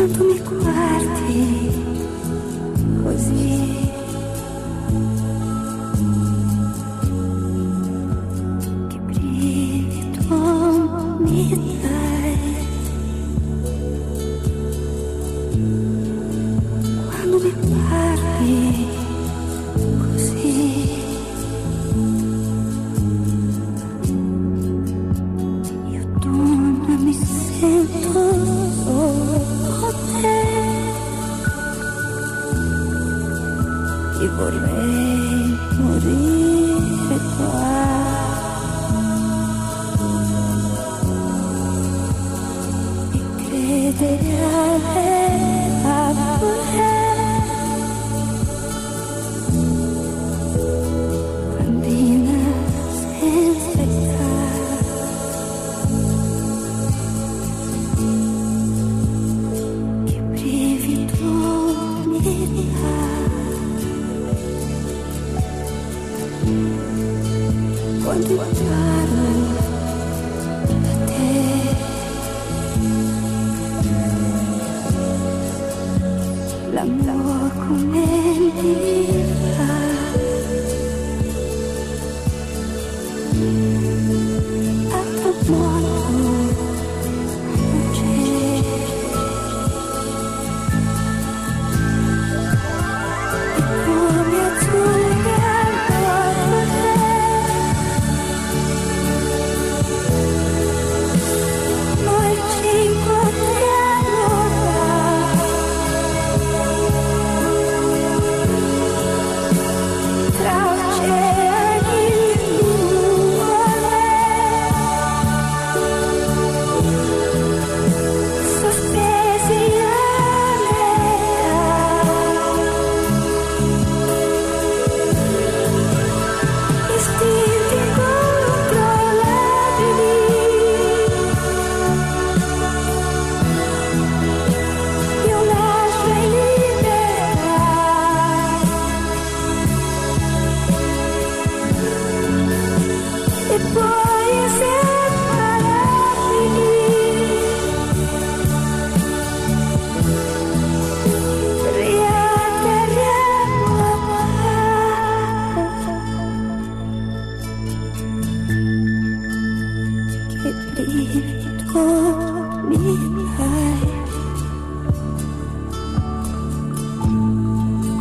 quanto mi guardi così. Che brivido mi dai quando me guardi così. eu tu me mi sento. por me morire qua. l'amour qu'on aime.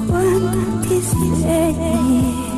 Cuántas quisiera